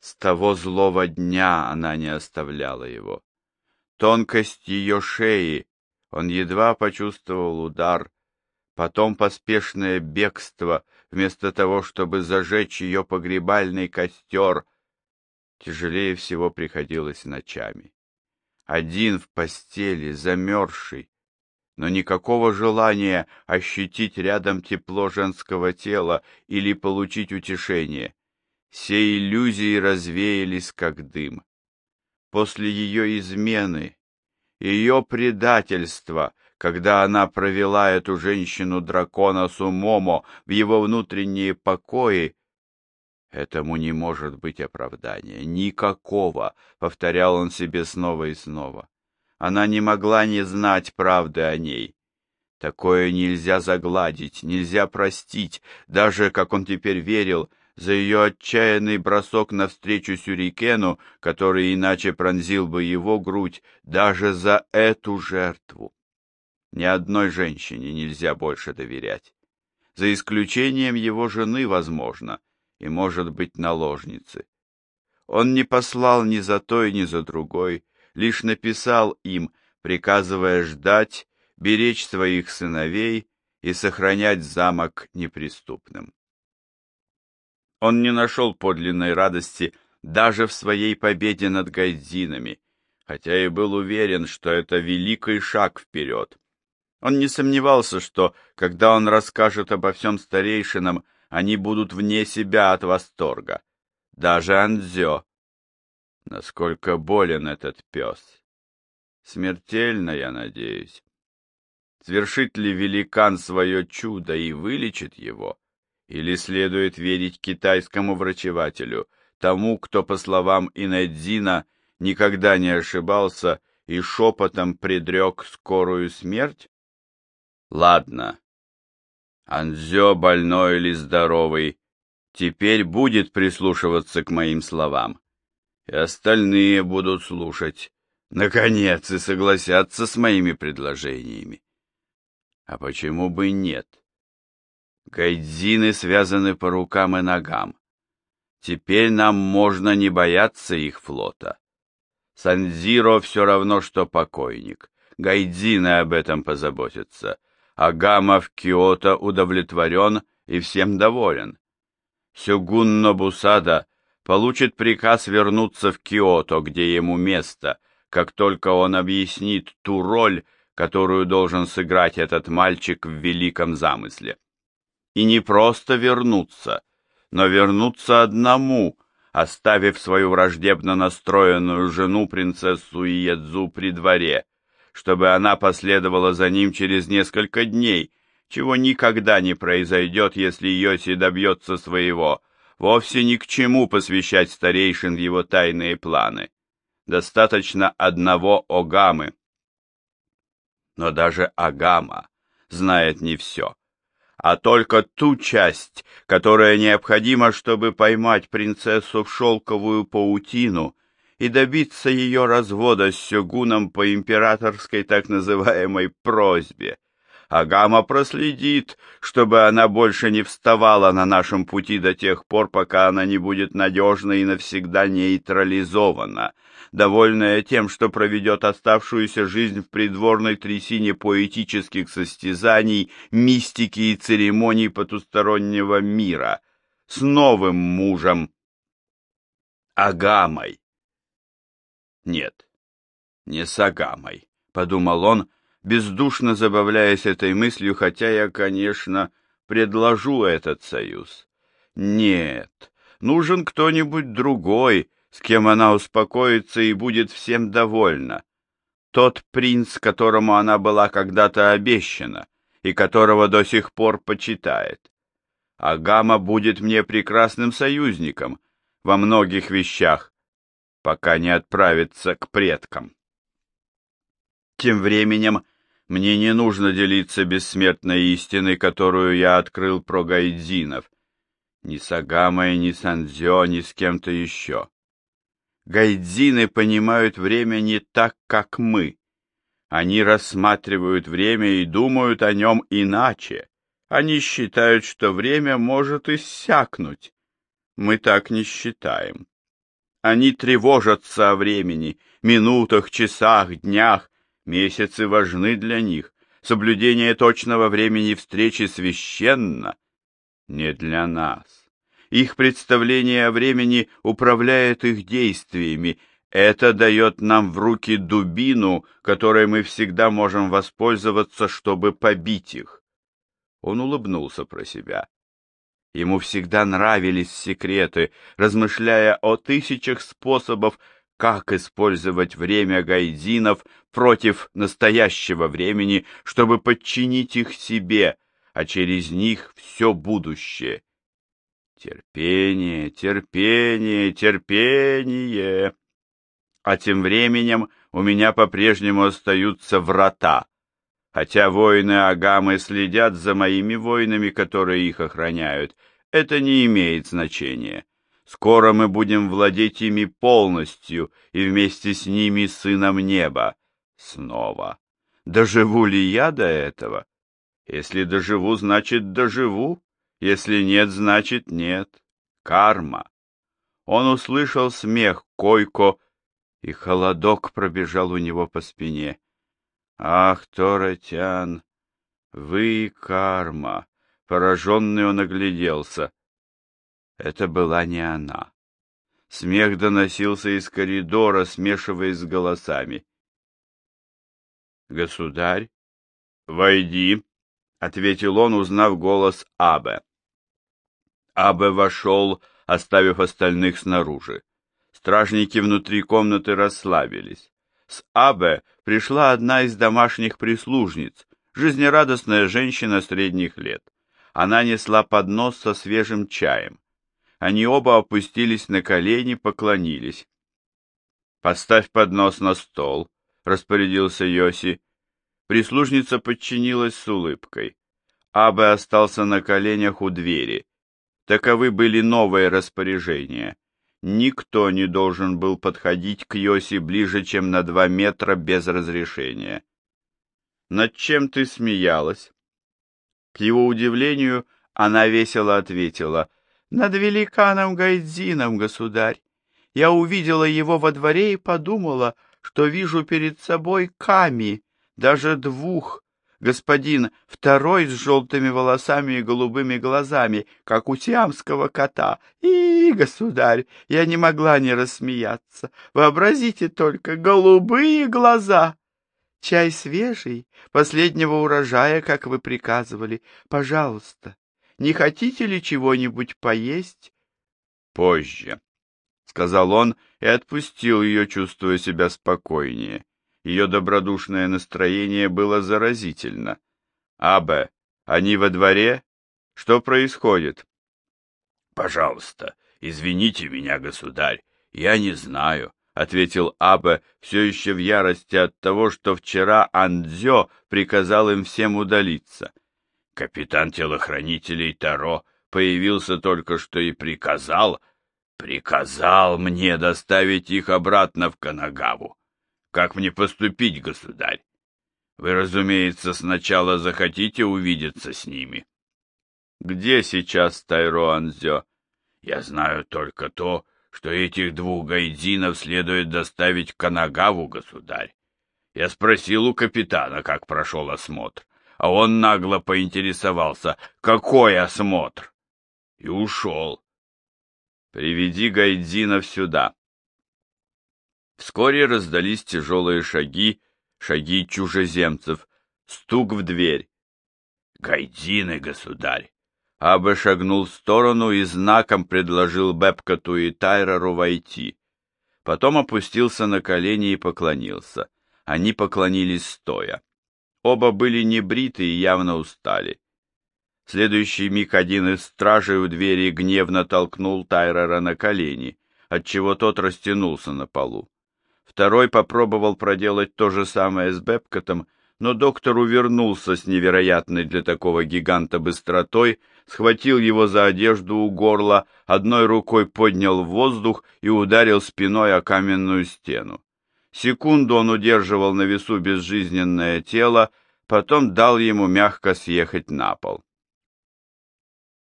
С того злого дня она не оставляла его. Тонкость ее шеи, он едва почувствовал удар, потом поспешное бегство, вместо того, чтобы зажечь ее погребальный костер. Тяжелее всего приходилось ночами. Один в постели, замерзший, но никакого желания ощутить рядом тепло женского тела или получить утешение. Все иллюзии развеялись, как дым. После ее измены, ее предательства, когда она провела эту женщину-дракона Сумомо в его внутренние покои, этому не может быть оправдания. Никакого, — повторял он себе снова и снова. Она не могла не знать правды о ней. Такое нельзя загладить, нельзя простить, даже, как он теперь верил, за ее отчаянный бросок навстречу сюрикену, который иначе пронзил бы его грудь, даже за эту жертву. Ни одной женщине нельзя больше доверять. За исключением его жены, возможно, и, может быть, наложницы. Он не послал ни за той, ни за другой, лишь написал им, приказывая ждать, беречь своих сыновей и сохранять замок неприступным. Он не нашел подлинной радости даже в своей победе над гайдзинами, хотя и был уверен, что это великий шаг вперед. Он не сомневался, что, когда он расскажет обо всем старейшинам, они будут вне себя от восторга. Даже Анзё. Насколько болен этот пес. Смертельно, я надеюсь. Свершит ли великан свое чудо и вылечит его? Или следует верить китайскому врачевателю, тому, кто, по словам Инэдзина, никогда не ошибался и шепотом предрек скорую смерть? Ладно. Анзё, больной или здоровый, теперь будет прислушиваться к моим словам. И остальные будут слушать. Наконец, и согласятся с моими предложениями. А почему бы нет? Гайдзины связаны по рукам и ногам. Теперь нам можно не бояться их флота. Санзиро все равно, что покойник. Гайдзины об этом позаботятся. Агама в Киото удовлетворен и всем доволен. Сюгун Нобусада получит приказ вернуться в Киото, где ему место, как только он объяснит ту роль, которую должен сыграть этот мальчик в великом замысле и не просто вернуться, но вернуться одному, оставив свою враждебно настроенную жену принцессу Иедзу при дворе, чтобы она последовала за ним через несколько дней, чего никогда не произойдет, если Йоси добьется своего, вовсе ни к чему посвящать старейшин его тайные планы. Достаточно одного Огамы. Но даже Агама знает не все а только ту часть, которая необходима, чтобы поймать принцессу в шелковую паутину и добиться ее развода с сёгуном по императорской так называемой просьбе. Агама проследит, чтобы она больше не вставала на нашем пути до тех пор, пока она не будет надежно и навсегда нейтрализована, довольная тем, что проведет оставшуюся жизнь в придворной трясине поэтических состязаний, мистики и церемоний потустороннего мира, с новым мужем, Агамой. Нет, не с Агамой, — подумал он, бездушно забавляясь этой мыслью, хотя я, конечно, предложу этот союз. Нет, нужен кто-нибудь другой, с кем она успокоится и будет всем довольна. Тот принц, которому она была когда-то обещана и которого до сих пор почитает. Агама будет мне прекрасным союзником во многих вещах, пока не отправится к предкам. Тем временем мне не нужно делиться бессмертной истиной, которую я открыл про гайдзинов. Ни с Агамой, ни с Андзё, ни с кем-то еще. Гайдзины понимают время не так, как мы. Они рассматривают время и думают о нем иначе. Они считают, что время может иссякнуть. Мы так не считаем. Они тревожатся о времени, минутах, часах, днях. Месяцы важны для них. Соблюдение точного времени встречи священно. Не для нас. Их представление о времени управляет их действиями. Это дает нам в руки дубину, которой мы всегда можем воспользоваться, чтобы побить их. Он улыбнулся про себя. Ему всегда нравились секреты, размышляя о тысячах способов, как использовать время гайдинов против настоящего времени, чтобы подчинить их себе, а через них все будущее. Терпение, терпение, терпение. А тем временем у меня по-прежнему остаются врата, хотя воины Агамы следят за моими воинами, которые их охраняют, это не имеет значения. Скоро мы будем владеть ими полностью, и вместе с ними сыном неба. Снова. Доживу ли я до этого? Если доживу, значит доживу. Если нет, значит нет. Карма. Он услышал смех Койко, и холодок пробежал у него по спине. Ах, Торатян, вы карма! Пораженный он огляделся. Это была не она. Смех доносился из коридора, смешиваясь с голосами. «Государь, войди», — ответил он, узнав голос Абе. Абе вошел, оставив остальных снаружи. Стражники внутри комнаты расслабились. С Абе пришла одна из домашних прислужниц, жизнерадостная женщина средних лет. Она несла поднос со свежим чаем. Они оба опустились на колени, поклонились. «Поставь поднос на стол», — распорядился Йоси. Прислужница подчинилась с улыбкой. Абе остался на коленях у двери. Таковы были новые распоряжения. Никто не должен был подходить к Йоси ближе, чем на два метра без разрешения. «Над чем ты смеялась?» К его удивлению, она весело ответила — над великаном Гайдзином, государь. Я увидела его во дворе и подумала, что вижу перед собой Ками, даже двух. Господин второй с желтыми волосами и голубыми глазами, как у сиамского кота. И, государь, я не могла не рассмеяться. Вообразите только, голубые глаза! Чай свежий, последнего урожая, как вы приказывали. Пожалуйста, не хотите ли чего-нибудь поесть? — Позже, — сказал он и отпустил ее, чувствуя себя спокойнее. Ее добродушное настроение было заразительно. — Абе, они во дворе? Что происходит? — Пожалуйста, извините меня, государь, я не знаю, — ответил Абе, все еще в ярости от того, что вчера Андзё приказал им всем удалиться. Капитан телохранителей Таро появился только что и приказал, приказал мне доставить их обратно в Канагаву. Как мне поступить, государь? Вы, разумеется, сначала захотите увидеться с ними. Где сейчас Тайро Анзё? Я знаю только то, что этих двух гайдзинов следует доставить в Канагаву, государь. Я спросил у капитана, как прошел осмотр а он нагло поинтересовался, какой осмотр, и ушел. «Приведи Гайдзинов сюда». Вскоре раздались тяжелые шаги, шаги чужеземцев, стук в дверь. «Гайдзины, государь!» Абе шагнул в сторону и знаком предложил Бепкоту и Тайрору войти. Потом опустился на колени и поклонился. Они поклонились стоя. Оба были небриты и явно устали. В следующий миг один из стражей у двери гневно толкнул Тайрера на колени, отчего тот растянулся на полу. Второй попробовал проделать то же самое с Бепкотом, но доктор увернулся с невероятной для такого гиганта быстротой, схватил его за одежду у горла, одной рукой поднял в воздух и ударил спиной о каменную стену. Секунду он удерживал на весу безжизненное тело, потом дал ему мягко съехать на пол.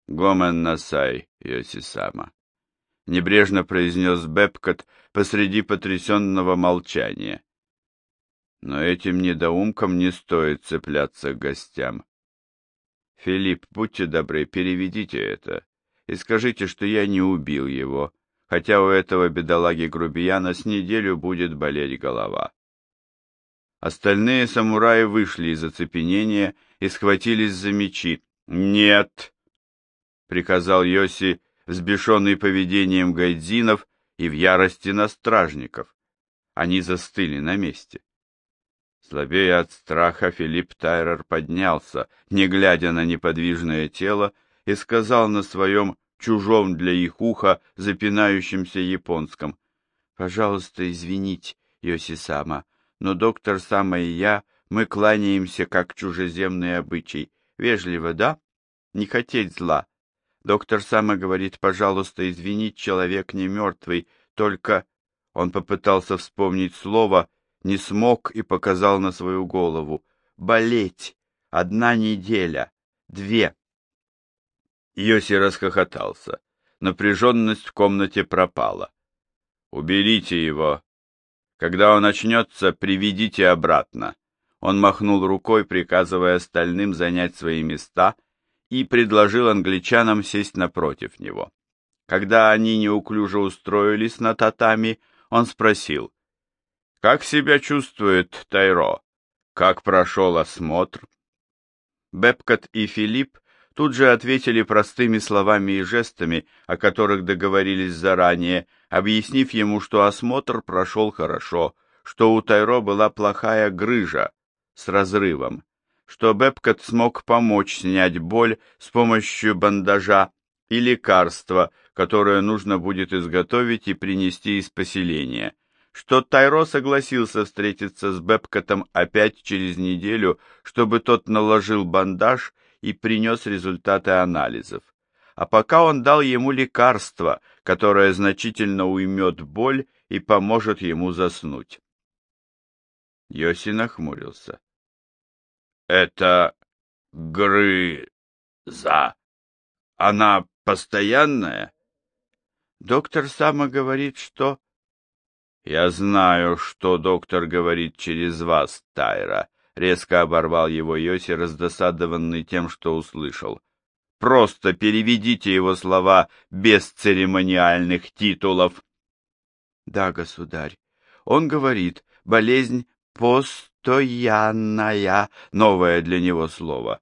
Гомен Насай, Йосисама. — небрежно произнес Бепкот посреди потрясенного молчания. Но этим недоумкам не стоит цепляться к гостям. Филипп, будьте добры, переведите это и скажите, что я не убил его, хотя у этого бедолаги-грубияна с неделю будет болеть голова. Остальные самураи вышли из оцепенения и схватились за мечи. «Нет!» — приказал Йоси, взбешенный поведением гайдзинов и в ярости на стражников. Они застыли на месте. Слабея от страха, Филипп Тайрер поднялся, не глядя на неподвижное тело, и сказал на своем чужом для их уха запинающемся японском. «Пожалуйста, извините, Йоси-сама, но доктор Сама и я, мы кланяемся, как чужеземный обычай. Вежливо, да? Не хотеть зла. Доктор Сама говорит, пожалуйста, извинить, человек не мертвый, только... Он попытался вспомнить слово, не смог и показал на свою голову. Болеть. Одна неделя. Две. Йоси расхохотался. Напряженность в комнате пропала. «Уберите его. Когда он очнется, приведите обратно». Он махнул рукой, приказывая остальным занять свои места, и предложил англичанам сесть напротив него. Когда они неуклюже устроились на татами, он спросил, «Как себя чувствует Тайро? Как прошел осмотр?» Бепкот и Филипп тут же ответили простыми словами и жестами, о которых договорились заранее, объяснив ему, что осмотр прошел хорошо, что у Тайро была плохая грыжа с разрывом, что Бепкот смог помочь снять боль с помощью бандажа и лекарства, которое нужно будет изготовить и принести из поселения, что Тайро согласился встретиться с Бепкотом опять через неделю, чтобы тот наложил бандаж и принес результаты анализов. А пока он дал ему лекарство, которое значительно уймет боль и поможет ему заснуть. Йоси нахмурился. «Это грыза. Она постоянная?» «Доктор Сама говорит, что...» «Я знаю, что доктор говорит через вас, Тайра», Резко оборвал его Йоси, раздосадованный тем, что услышал. Просто переведите его слова без церемониальных титулов. Да, государь. Он говорит, болезнь постоянная, новое для него слово.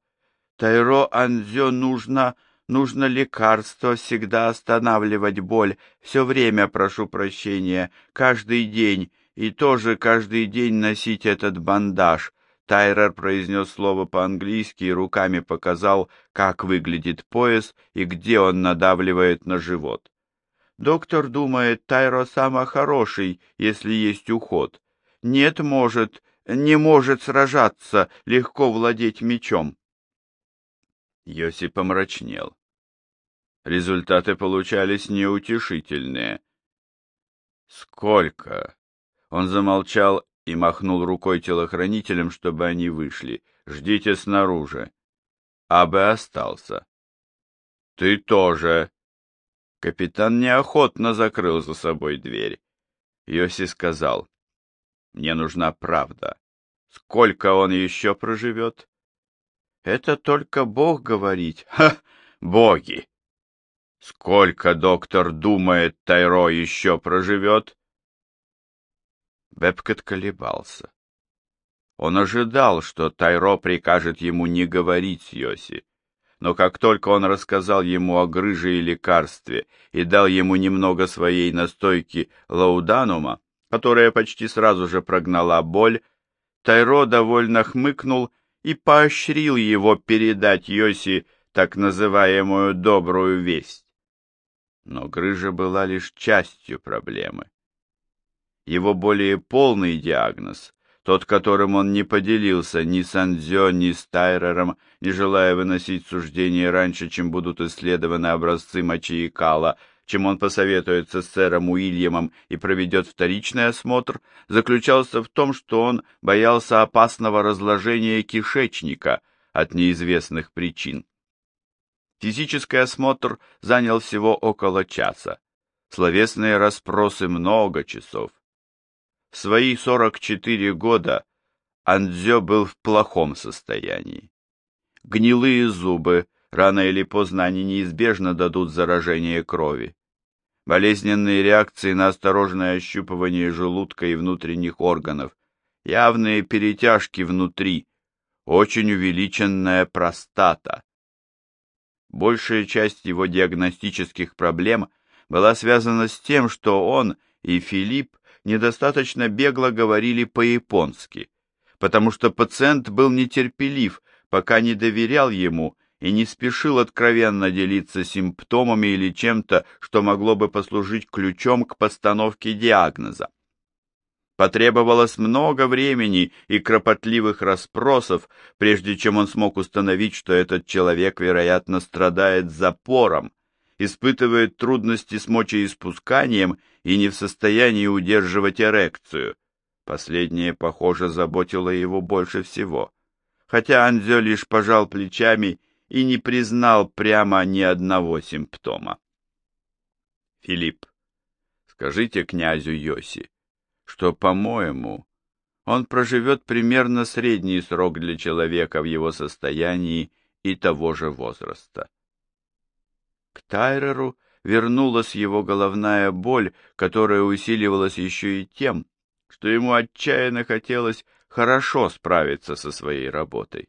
Тайро Анзё нужно, нужно лекарство, всегда останавливать боль, все время прошу прощения, каждый день, и тоже каждый день носить этот бандаж. Тайрер произнес слово по-английски и руками показал, как выглядит пояс и где он надавливает на живот. Доктор думает, Тайро самый хороший, если есть уход. Нет, может, не может сражаться, легко владеть мечом. Йоси помрачнел. Результаты получались неутешительные. «Сколько?» Он замолчал и махнул рукой телохранителям, чтобы они вышли. «Ждите снаружи». Абе остался. «Ты тоже». Капитан неохотно закрыл за собой дверь. Йоси сказал, «Мне нужна правда. Сколько он еще проживет?» «Это только Бог говорить». «Ха! Боги!» «Сколько доктор думает, Тайро еще проживет?» Бепкет колебался. Он ожидал, что Тайро прикажет ему не говорить с Йоси, но как только он рассказал ему о грыже и лекарстве и дал ему немного своей настойки лауданума, которая почти сразу же прогнала боль, Тайро довольно хмыкнул и поощрил его передать Йоси так называемую добрую весть. Но грыжа была лишь частью проблемы. Его более полный диагноз, тот, которым он не поделился ни с Андзё, ни с Тайрером, не желая выносить суждения раньше, чем будут исследованы образцы мочи и кала, чем он посоветуется с сэром Уильямом и проведет вторичный осмотр, заключался в том, что он боялся опасного разложения кишечника от неизвестных причин. Физический осмотр занял всего около часа. словесные расспросы много часов. В свои 44 года Андзё был в плохом состоянии. Гнилые зубы, рано или поздно они неизбежно дадут заражение крови. Болезненные реакции на осторожное ощупывание желудка и внутренних органов, явные перетяжки внутри, очень увеличенная простата. Большая часть его диагностических проблем была связана с тем, что он и Филипп недостаточно бегло говорили по-японски, потому что пациент был нетерпелив, пока не доверял ему и не спешил откровенно делиться симптомами или чем-то, что могло бы послужить ключом к постановке диагноза. Потребовалось много времени и кропотливых расспросов, прежде чем он смог установить, что этот человек, вероятно, страдает запором, испытывает трудности с мочеиспусканием и не в состоянии удерживать эрекцию. Последнее, похоже, заботило его больше всего. Хотя Анзё лишь пожал плечами и не признал прямо ни одного симптома. Филипп, скажите князю Йоси, что, по-моему, он проживет примерно средний срок для человека в его состоянии и того же возраста. К Тайреру вернулась его головная боль, которая усиливалась еще и тем, что ему отчаянно хотелось хорошо справиться со своей работой.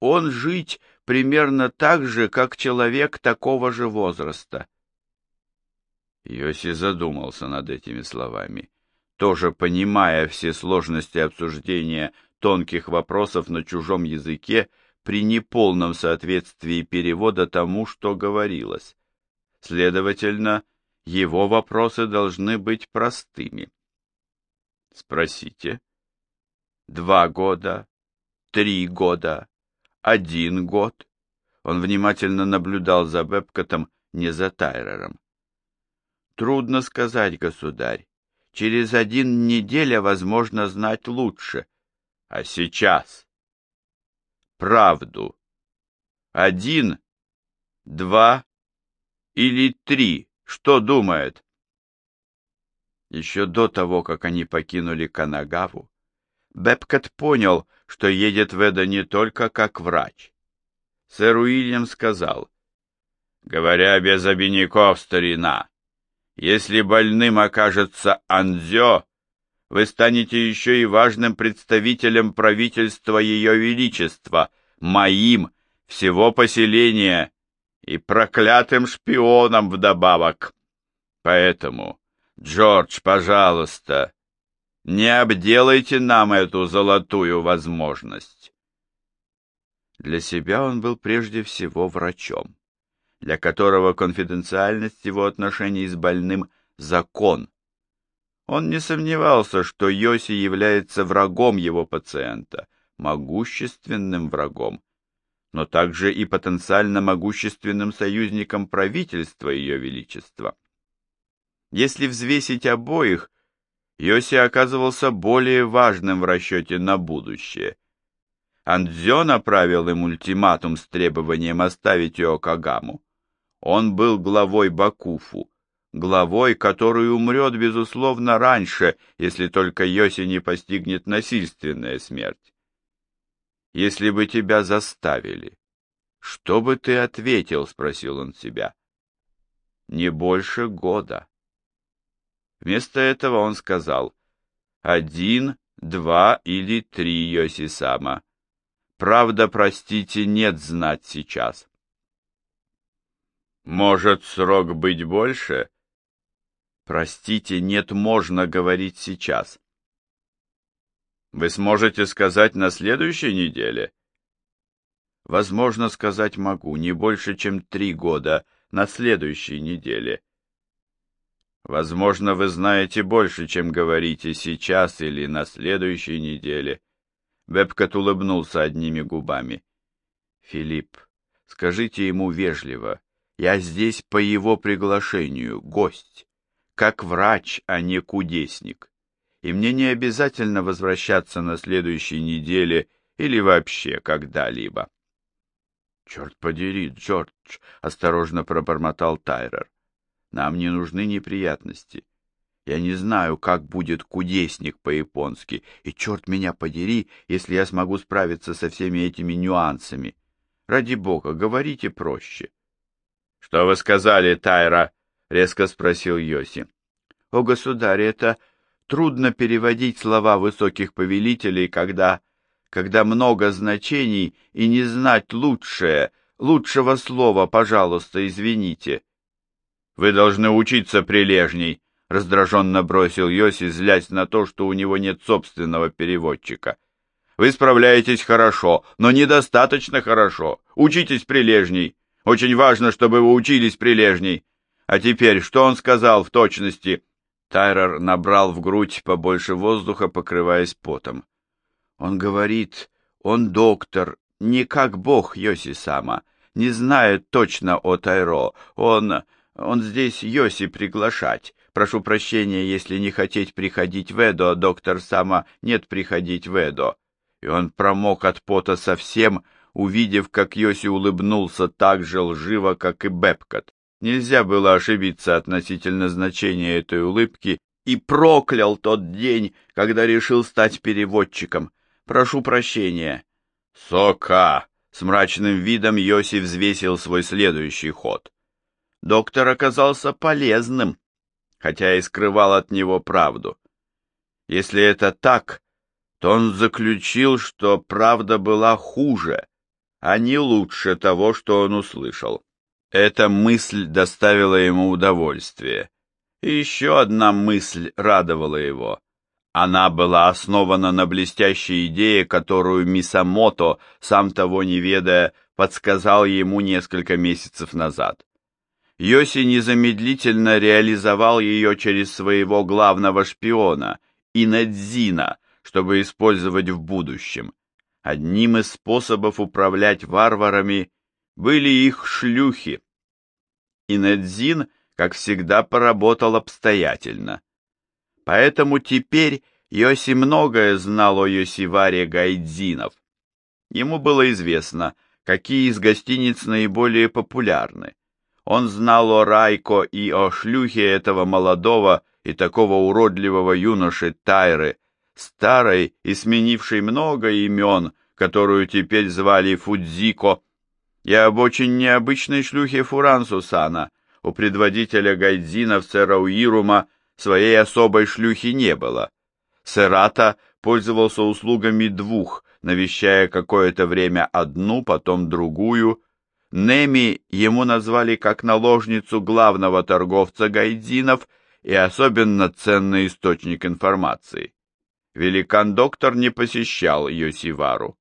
Он жить примерно так же, как человек такого же возраста. Йоси задумался над этими словами, тоже понимая все сложности обсуждения тонких вопросов на чужом языке при неполном соответствии перевода тому, что говорилось. Следовательно, его вопросы должны быть простыми. Спросите. Два года, три года, один год. Он внимательно наблюдал за Бепкотом, не за Тайрером. Трудно сказать, государь. Через один неделя возможно знать лучше. А сейчас? Правду. Один, два или три. Что думает? Еще до того, как они покинули Канагаву, Бепкот понял, что едет в Эда не только как врач. Сэр Уильям сказал, «Говоря без обиняков, старина, если больным окажется Анзё, вы станете еще и важным представителем правительства Ее Величества, моим, всего поселения и проклятым шпионом вдобавок. Поэтому, Джордж, пожалуйста, не обделайте нам эту золотую возможность. Для себя он был прежде всего врачом для которого конфиденциальность его отношений с больным – закон. Он не сомневался, что Йоси является врагом его пациента, могущественным врагом, но также и потенциально могущественным союзником правительства Ее Величества. Если взвесить обоих, Йоси оказывался более важным в расчете на будущее. Андзё направил им ультиматум с требованием оставить Иокагаму. Он был главой Бакуфу, главой, который умрет, безусловно, раньше, если только Йоси не постигнет насильственная смерть. Если бы тебя заставили, что бы ты ответил, спросил он себя. Не больше года. Вместо этого он сказал один, два или три Йоси-сама. Правда, простите, нет знать сейчас. Может, срок быть больше? Простите, нет, можно говорить сейчас. Вы сможете сказать на следующей неделе? Возможно, сказать могу, не больше, чем три года на следующей неделе. Возможно, вы знаете больше, чем говорите сейчас или на следующей неделе. Вебкот улыбнулся одними губами. Филипп, скажите ему вежливо, я здесь по его приглашению, гость, как врач, а не кудесник. И мне не обязательно возвращаться на следующей неделе или вообще когда-либо. — Черт подери, Джордж, — осторожно пробормотал Тайрер. Нам не нужны неприятности. Я не знаю, как будет кудесник по-японски, и черт меня подери, если я смогу справиться со всеми этими нюансами. Ради бога, говорите проще. — Что вы сказали, Тайра? — резко спросил Йоси. — О, государь, это трудно переводить слова высоких повелителей, когда... когда много значений, и не знать лучшее, лучшего слова, пожалуйста, извините. — Вы должны учиться прилежней, — раздраженно бросил Йоси, злясь на то, что у него нет собственного переводчика. «Вы справляетесь хорошо, но недостаточно хорошо. Учитесь прилежней. Очень важно, чтобы вы учились прилежней. А теперь, что он сказал в точности?» Тайрер набрал в грудь побольше воздуха, покрываясь потом. «Он говорит, он доктор, не как бог Йоси-сама, не знает точно о Тайро. Он... он здесь Йоси приглашать. Прошу прощения, если не хотеть приходить в Эдо, доктор Сама нет приходить в Эдо. И он промок от пота совсем, увидев, как Йоси улыбнулся так же лживо, как и Бепкот. Нельзя было ошибиться относительно значения этой улыбки, и проклял тот день, когда решил стать переводчиком. Прошу прощения. Сока! С мрачным видом Йоси взвесил свой следующий ход. Доктор оказался полезным хотя и скрывал от него правду. Если это так, то он заключил, что правда была хуже, а не лучше того, что он услышал. Эта мысль доставила ему удовольствие. И еще одна мысль радовала его. Она была основана на блестящей идее, которую Мисамото, сам того не ведая, подсказал ему несколько месяцев назад. Йоси незамедлительно реализовал ее через своего главного шпиона, Инадзина, чтобы использовать в будущем. Одним из способов управлять варварами были их шлюхи. Инадзин, как всегда, поработал обстоятельно. Поэтому теперь Йоси многое знал о Йосиваре Гайдзинов. Ему было известно, какие из гостиниц наиболее популярны. Он знал о Райко и о шлюхе этого молодого и такого уродливого юноши Тайры, старой и сменившей много имен, которую теперь звали Фудзико, и об очень необычной шлюхе Фурансусана. У предводителя гайдзинов сэра Уирума своей особой шлюхи не было. Серата пользовался услугами двух, навещая какое-то время одну, потом другую, Неми ему назвали как наложницу главного торговца гайдзинов и особенно ценный источник информации. Великан-доктор не посещал Йосивару.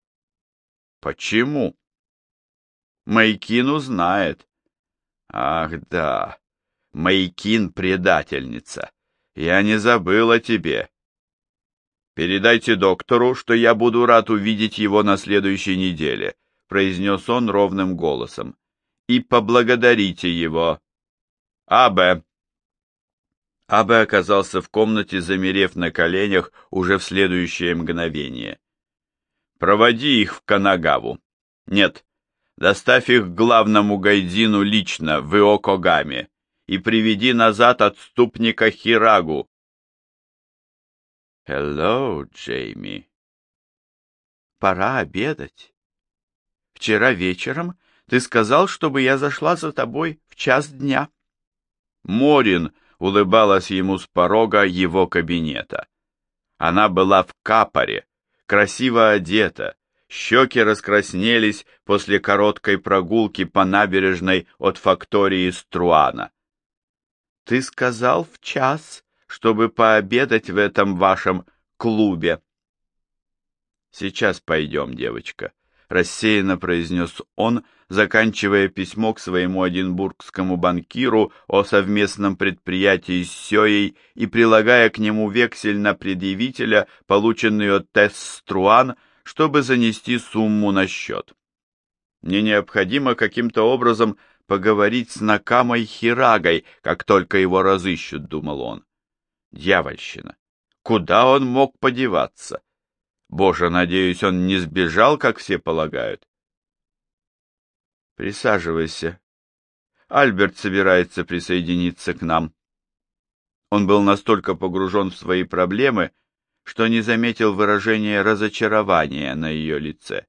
Почему? Майкин узнает. Ах да, Майкин предательница. Я не забыл о тебе. Передайте доктору, что я буду рад увидеть его на следующей неделе произнес он ровным голосом, — и поблагодарите его. Абе. Абе оказался в комнате, замерев на коленях уже в следующее мгновение. Проводи их в Канагаву. Нет, доставь их к главному гайдзину лично, в Иокогаме, и приведи назад отступника Хирагу. Hello, Джейми. Пора обедать. Вчера вечером ты сказал, чтобы я зашла за тобой в час дня. Морин улыбалась ему с порога его кабинета. Она была в капоре, красиво одета, щеки раскраснелись после короткой прогулки по набережной от фактории Струана. «Ты сказал в час, чтобы пообедать в этом вашем клубе». «Сейчас пойдем, девочка рассеянно произнес он, заканчивая письмо к своему одинбургскому банкиру о совместном предприятии с Сёей и прилагая к нему вексель на предъявителя, полученный от Тесс Струан, чтобы занести сумму на счет. Мне необходимо каким-то образом поговорить с Накамой Хирагой, как только его разыщут, думал он. Дьявольщина! Куда он мог подеваться? Боже, надеюсь, он не сбежал, как все полагают. Присаживайся. Альберт собирается присоединиться к нам. Он был настолько погружен в свои проблемы, что не заметил выражения разочарования на ее лице.